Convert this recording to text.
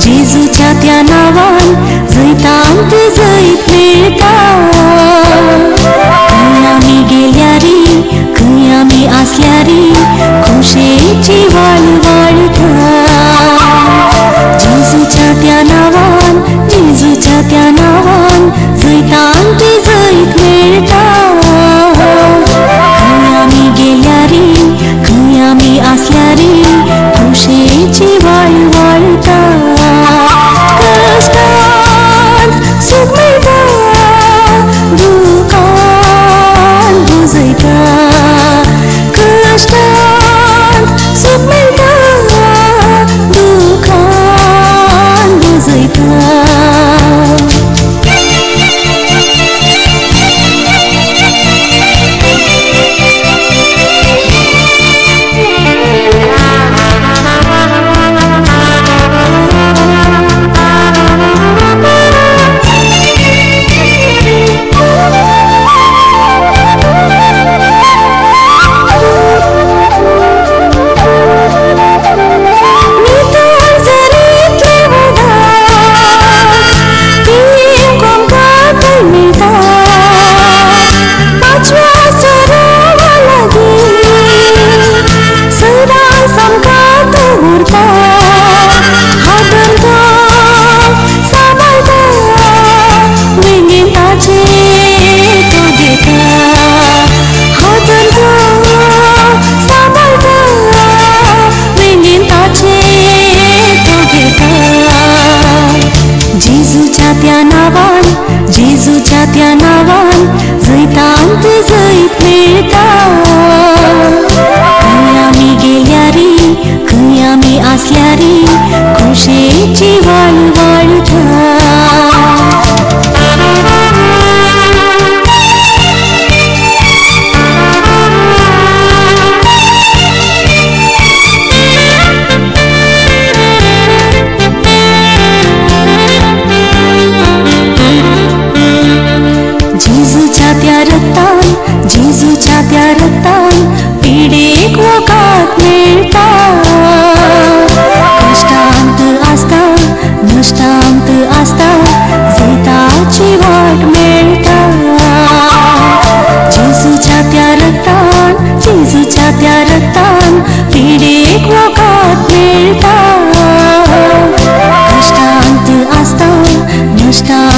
जेजूच्या त्या नांवान जैतान जैत मेळटा तुज्या त्या नांवान जैतान जैत मेळटा खंय आमी गेल्यारी खंय आमी आसल्यारी खुशेची stop